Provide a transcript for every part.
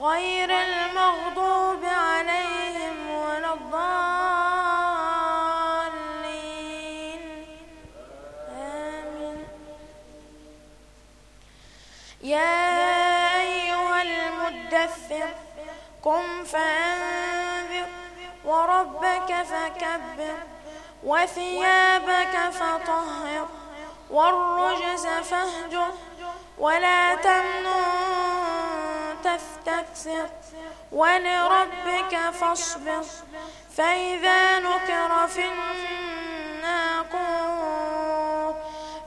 غير المغضوب عليهم ولا الضالين. آمين. يا أيها المدثر قم فأنذر وربك فكبر وثيابك فطهر والرجز فاهجر ولا تمنن تستكثر. ولربك فاصبر. فإذا نكر في الناقور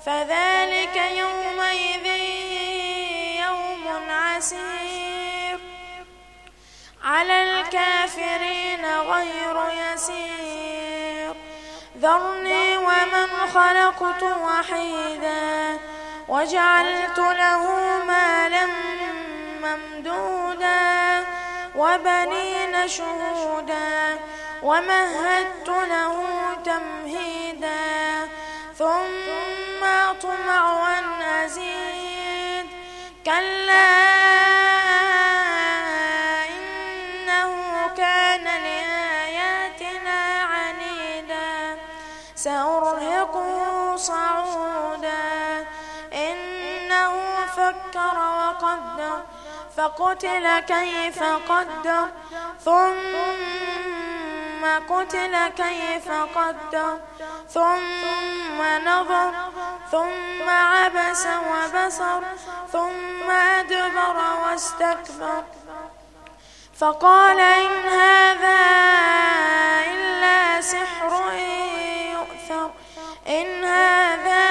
فذلك يومئذ يوم عسير. على الكافرين غير يسير. ذرني ومن خلقت وحيدا وجعلت له مالا وبنين شهودا ومهدت له تمهيدا ثم أطمع أن أزيد كلا إنه كان لآياتنا عنيدا سأرهقه صعودا إنه فكر وقدر فقتل كيف قدر. ثم قتل كيف قدر. ثم نظر. ثم عبس وبصر. ثم أدبر واستكبر. فقال إن هذا إلا سحر يؤثر. إن هذا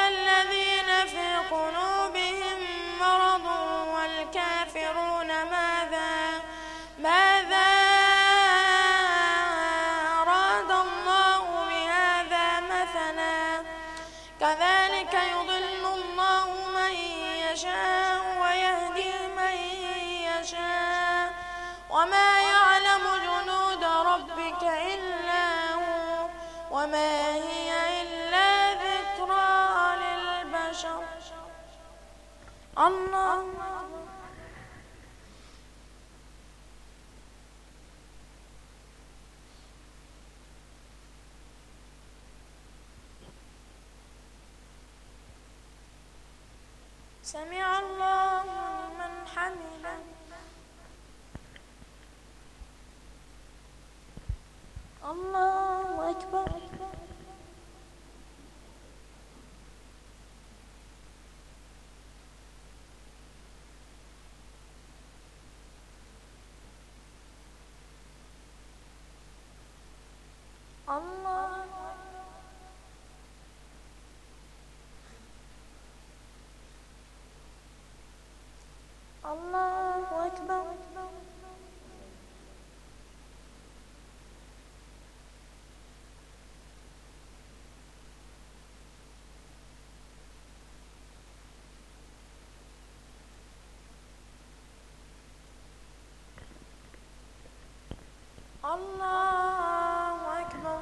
وما يعلم جنود ربك إلا هو وما هي إلا ذكرى للبشر. الله. سمع الله لمن حمده. الله أكبر الله الله أكبر الله أكبر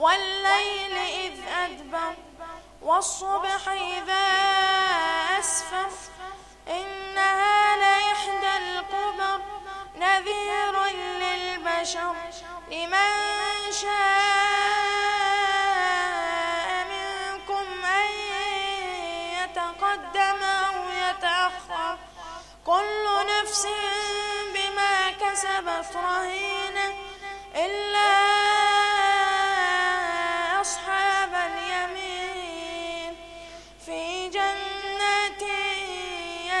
والليل إذ أدبر والصبح إذا أسفر إنها لإحدى الكبر نذير للبشر لمن شاء منكم أن يتقدم أو يتأخر كل نفس بما كسبت رهينة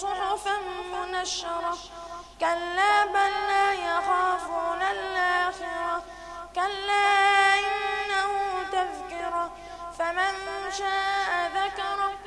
صحفا منشرة. كلا بل لا يخافون الآخرة. كلا إنه تذكرة. فمن شاء ذكره